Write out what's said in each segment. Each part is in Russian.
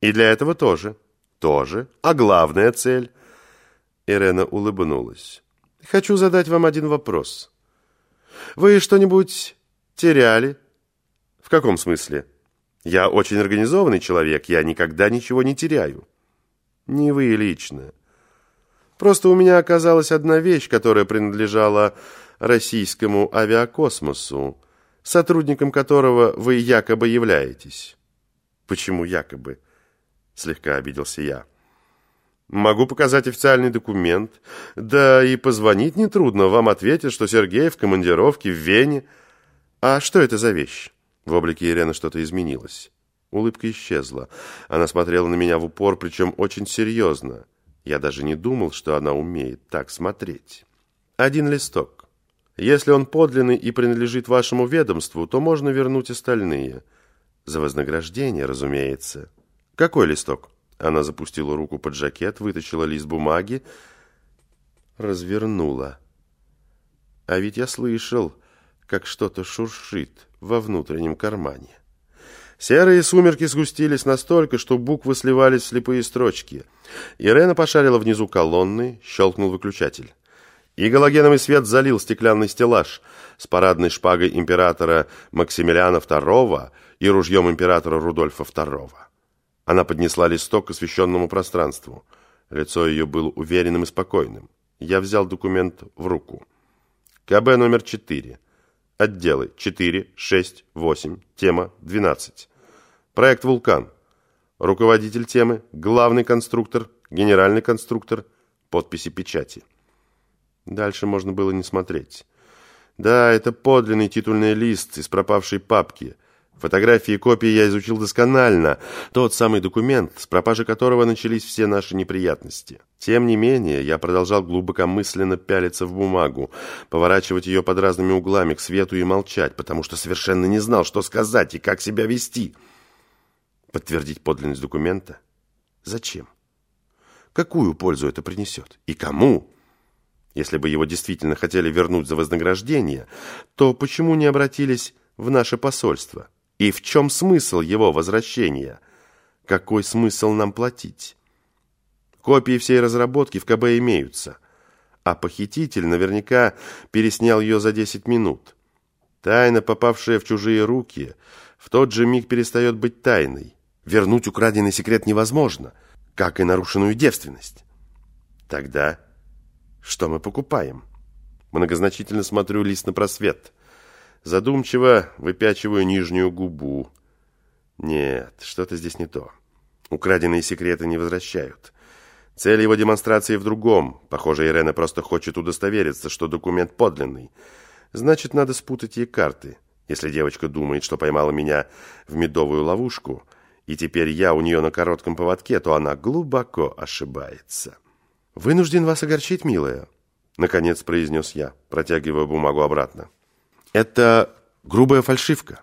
И для этого тоже. Тоже. А главная цель? Ирена улыбнулась. Хочу задать вам один вопрос. Вы что-нибудь теряли? В каком смысле? Я очень организованный человек, я никогда ничего не теряю. Не вы лично. Просто у меня оказалась одна вещь, которая принадлежала российскому авиакосмосу, сотрудником которого вы якобы являетесь. Почему якобы? Слегка обиделся я. Могу показать официальный документ. Да и позвонить нетрудно. Вам ответят, что Сергей в командировке в Вене. А что это за вещь? В облике Елены что-то изменилось. Улыбка исчезла. Она смотрела на меня в упор, причем очень серьезно. Я даже не думал, что она умеет так смотреть. Один листок. Если он подлинный и принадлежит вашему ведомству, то можно вернуть остальные. За вознаграждение, разумеется. Какой листок? Она запустила руку под жакет, вытащила лист бумаги, развернула. А ведь я слышал, как что-то шуршит во внутреннем кармане. Серые сумерки сгустились настолько, что буквы сливались в слепые строчки. Ирена пошарила внизу колонны, щелкнул выключатель. И галогеновый свет залил стеклянный стеллаж с парадной шпагой императора Максимилиана II и ружьем императора Рудольфа II. Она поднесла листок к освещенному пространству. Лицо ее было уверенным и спокойным. Я взял документ в руку. КБ номер 4. Отделы 4, 6, 8. Тема 12. Проект «Вулкан». Руководитель темы, главный конструктор, генеральный конструктор, подписи печати. Дальше можно было не смотреть. Да, это подлинный титульный лист из пропавшей папки. Фотографии и копии я изучил досконально. Тот самый документ, с пропажи которого начались все наши неприятности. Тем не менее, я продолжал глубокомысленно пялиться в бумагу, поворачивать ее под разными углами к свету и молчать, потому что совершенно не знал, что сказать и как себя вести. Подтвердить подлинность документа? Зачем? Какую пользу это принесет? И кому? Если бы его действительно хотели вернуть за вознаграждение, то почему не обратились в наше посольство? И в чем смысл его возвращения? Какой смысл нам платить? Копии всей разработки в КБ имеются, а похититель наверняка переснял ее за 10 минут. Тайна, попавшая в чужие руки, в тот же миг перестает быть тайной. Вернуть украденный секрет невозможно, как и нарушенную девственность. Тогда что мы покупаем? Многозначительно смотрю лист на просвет – Задумчиво выпячиваю нижнюю губу. Нет, что-то здесь не то. Украденные секреты не возвращают. Цель его демонстрации в другом. Похоже, Ирена просто хочет удостовериться, что документ подлинный. Значит, надо спутать ей карты. Если девочка думает, что поймала меня в медовую ловушку, и теперь я у нее на коротком поводке, то она глубоко ошибается. «Вынужден вас огорчить, милая», — наконец произнес я, протягивая бумагу обратно. Это грубая фальшивка.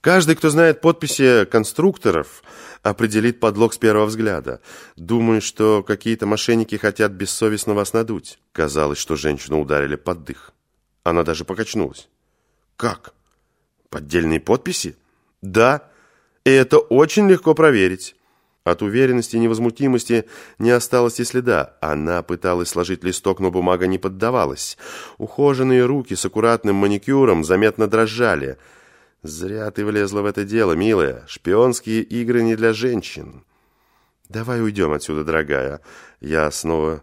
Каждый, кто знает подписи конструкторов, определит подлог с первого взгляда. Думаю, что какие-то мошенники хотят бессовестно вас надуть. Казалось, что женщину ударили под дых. Она даже покачнулась. Как? Поддельные подписи? Да, и это очень легко проверить. От уверенности и невозмутимости не осталось и следа. Она пыталась сложить листок, но бумага не поддавалась. Ухоженные руки с аккуратным маникюром заметно дрожали. «Зря ты влезла в это дело, милая. Шпионские игры не для женщин». «Давай уйдем отсюда, дорогая». Я снова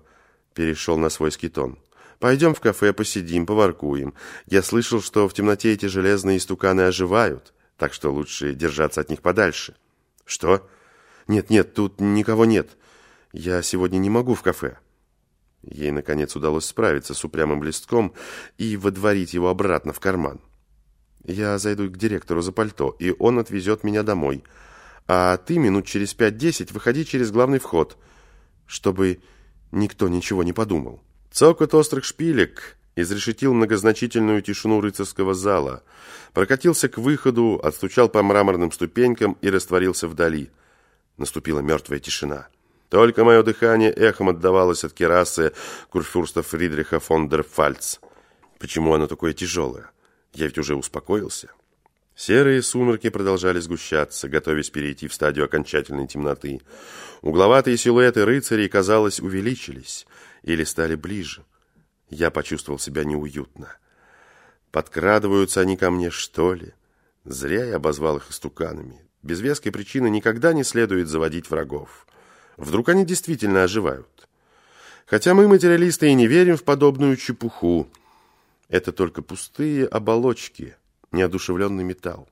перешел на свой скитон. «Пойдем в кафе, посидим, поваркуем. Я слышал, что в темноте эти железные истуканы оживают, так что лучше держаться от них подальше». «Что?» «Нет, нет, тут никого нет. Я сегодня не могу в кафе». Ей, наконец, удалось справиться с упрямым листком и водворить его обратно в карман. «Я зайду к директору за пальто, и он отвезет меня домой. А ты минут через пять-десять выходи через главный вход, чтобы никто ничего не подумал». Цокот острых шпилек изрешетил многозначительную тишину рыцарского зала, прокатился к выходу, отстучал по мраморным ступенькам и растворился вдали – Наступила мертвая тишина. Только мое дыхание эхом отдавалось от керасы курфюрста Фридриха фон дер Фальц. Почему оно такое тяжелое? Я ведь уже успокоился. Серые сумерки продолжали сгущаться, готовясь перейти в стадию окончательной темноты. Угловатые силуэты рыцарей, казалось, увеличились или стали ближе. Я почувствовал себя неуютно. Подкрадываются они ко мне, что ли? Зря я обозвал их истуканами. Без веской причины никогда не следует заводить врагов. Вдруг они действительно оживают. Хотя мы, материалисты, и не верим в подобную чепуху. Это только пустые оболочки, неодушевленный металл.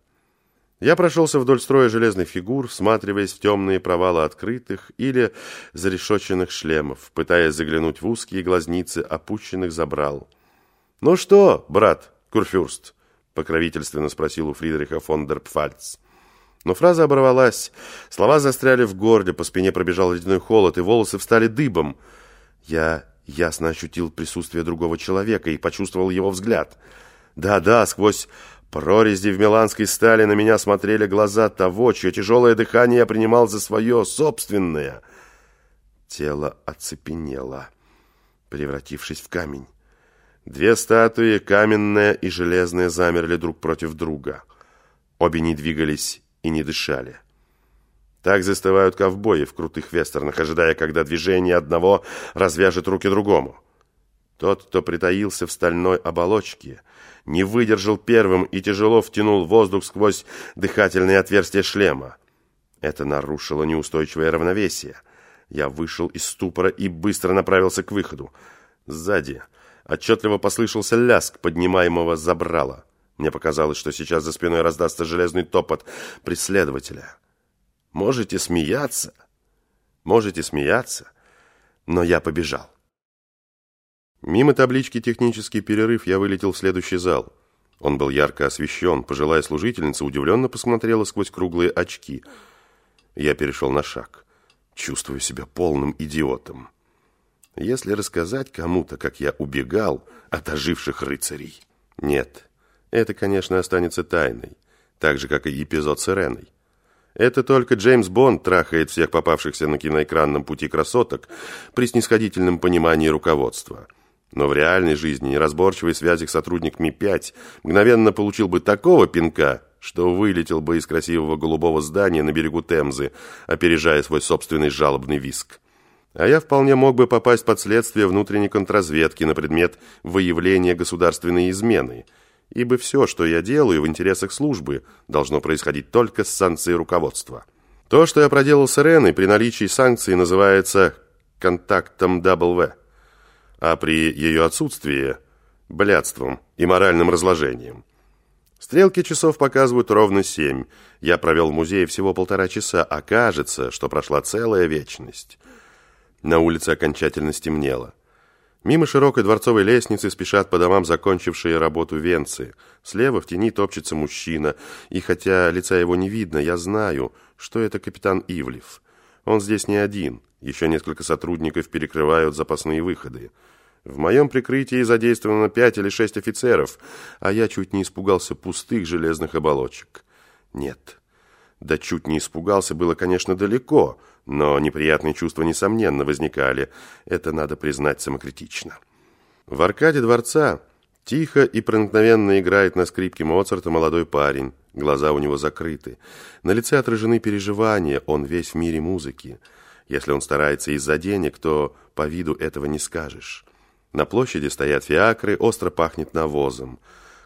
Я прошелся вдоль строя железных фигур, всматриваясь в темные провалы открытых или зарешоченных шлемов, пытаясь заглянуть в узкие глазницы опущенных забрал. «Ну что, брат Курфюрст?» — покровительственно спросил у Фридриха фон дер Пфальц. Но фраза оборвалась, слова застряли в горле, по спине пробежал ледяной холод, и волосы встали дыбом. Я ясно ощутил присутствие другого человека и почувствовал его взгляд. Да-да, сквозь прорези в миланской стали на меня смотрели глаза того, чье тяжелое дыхание я принимал за свое собственное. Тело оцепенело, превратившись в камень. Две статуи, каменная и железная, замерли друг против друга. Обе не двигались и не дышали. Так застывают ковбои в крутых вестернах, ожидая, когда движение одного развяжет руки другому. Тот, кто притаился в стальной оболочке, не выдержал первым и тяжело втянул воздух сквозь дыхательные отверстия шлема. Это нарушило неустойчивое равновесие. Я вышел из ступора и быстро направился к выходу. Сзади отчетливо послышался ляск поднимаемого забрала. Мне показалось, что сейчас за спиной раздастся железный топот преследователя. Можете смеяться, можете смеяться, но я побежал. Мимо таблички «Технический перерыв» я вылетел в следующий зал. Он был ярко освещен. Пожилая служительница удивленно посмотрела сквозь круглые очки. Я перешел на шаг. Чувствую себя полным идиотом. Если рассказать кому-то, как я убегал от оживших рыцарей... Нет, это, конечно, останется тайной, так же, как и эпизод с Иреной. Это только Джеймс Бонд трахает всех попавшихся на киноэкранном пути красоток при снисходительном понимании руководства. Но в реальной жизни неразборчивый связик сотрудник Ми-5 мгновенно получил бы такого пинка, что вылетел бы из красивого голубого здания на берегу Темзы, опережая свой собственный жалобный виск. А я вполне мог бы попасть под следствие внутренней контрразведки на предмет выявления государственной измены – ибо все, что я делаю в интересах службы, должно происходить только с санкцией руководства. То, что я проделал с Иреной при наличии санкций, называется контактом W, а при ее отсутствии – блядством и моральным разложением. Стрелки часов показывают ровно семь. Я провел в музее всего полтора часа, а кажется, что прошла целая вечность. На улице окончательно стемнело. Мимо широкой дворцовой лестницы спешат по домам закончившие работу венцы. Слева в тени топчется мужчина, и хотя лица его не видно, я знаю, что это капитан Ивлев. Он здесь не один, еще несколько сотрудников перекрывают запасные выходы. В моем прикрытии задействовано пять или шесть офицеров, а я чуть не испугался пустых железных оболочек. Нет, да чуть не испугался было, конечно, далеко, но неприятные чувства, несомненно, возникали. Это надо признать самокритично. В аркаде дворца тихо и проникновенно играет на скрипке Моцарта молодой парень. Глаза у него закрыты. На лице отражены переживания, он весь в мире музыки. Если он старается из-за денег, то по виду этого не скажешь. На площади стоят фиакры, остро пахнет навозом.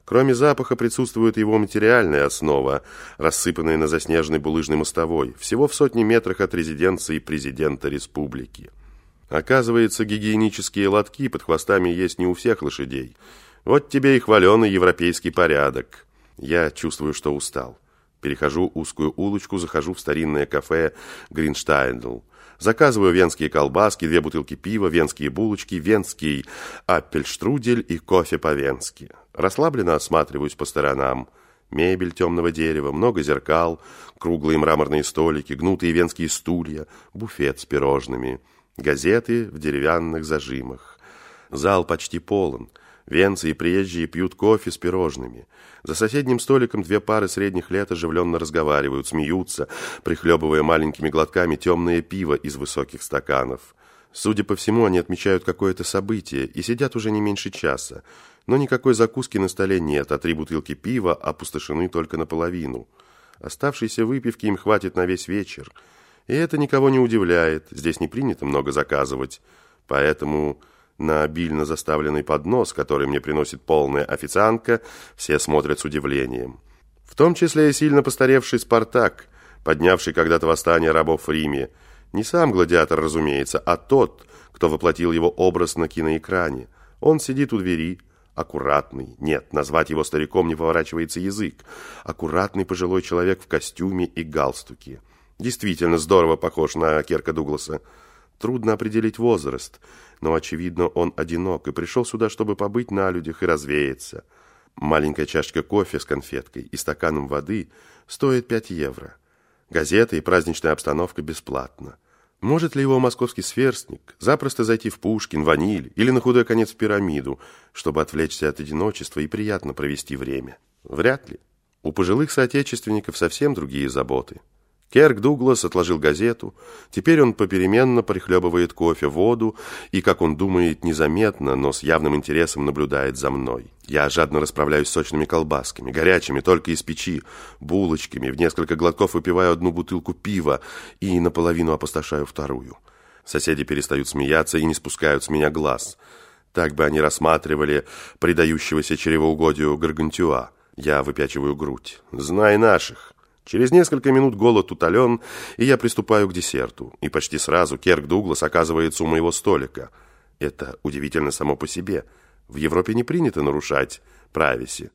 Кроме запаха присутствует его материальная основа, рассыпанная на заснеженной булыжной мостовой, всего в сотни метрах от резиденции президента республики. Оказывается, гигиенические лотки под хвостами есть не у всех лошадей. Вот тебе и хваленый европейский порядок. Я чувствую, что устал. Перехожу узкую улочку, захожу в старинное кафе «Гринштайндл». Заказываю венские колбаски, две бутылки пива, венские булочки, венский аппельштрудель и кофе по-венски. Расслабленно осматриваюсь по сторонам. Мебель темного дерева, много зеркал, круглые мраморные столики, гнутые венские стулья, буфет с пирожными, газеты в деревянных зажимах. Зал почти полон. Венцы и приезжие пьют кофе с пирожными. За соседним столиком две пары средних лет оживленно разговаривают, смеются, прихлебывая маленькими глотками темное пиво из высоких стаканов. Судя по всему, они отмечают какое-то событие и сидят уже не меньше часа. но никакой закуски на столе нет, а три бутылки пива опустошены только наполовину. Оставшейся выпивки им хватит на весь вечер. И это никого не удивляет, здесь не принято много заказывать. Поэтому на обильно заставленный поднос, который мне приносит полная официантка, все смотрят с удивлением. В том числе и сильно постаревший Спартак, поднявший когда-то восстание рабов в Риме. Не сам гладиатор, разумеется, а тот, кто воплотил его образ на киноэкране. Он сидит у двери, аккуратный, нет, назвать его стариком не поворачивается язык, аккуратный пожилой человек в костюме и галстуке. Действительно здорово похож на Керка Дугласа. Трудно определить возраст, но, очевидно, он одинок и пришел сюда, чтобы побыть на людях и развеяться. Маленькая чашка кофе с конфеткой и стаканом воды стоит 5 евро. Газета и праздничная обстановка бесплатно. Может ли его московский сверстник запросто зайти в Пушкин, Ваниль или на худой конец в пирамиду, чтобы отвлечься от одиночества и приятно провести время? Вряд ли. У пожилых соотечественников совсем другие заботы. Керк Дуглас отложил газету. Теперь он попеременно прихлебывает кофе, воду и, как он думает, незаметно, но с явным интересом наблюдает за мной. Я жадно расправляюсь сочными колбасками, горячими, только из печи, булочками, в несколько глотков выпиваю одну бутылку пива и наполовину опустошаю вторую. Соседи перестают смеяться и не спускают с меня глаз. Так бы они рассматривали предающегося чревоугодию Гаргантюа. Я выпячиваю грудь. «Знай наших!» Через несколько минут голод утолен, и я приступаю к десерту. И почти сразу Керк Дуглас оказывается у моего столика. Это удивительно само по себе. В Европе не принято нарушать прависи.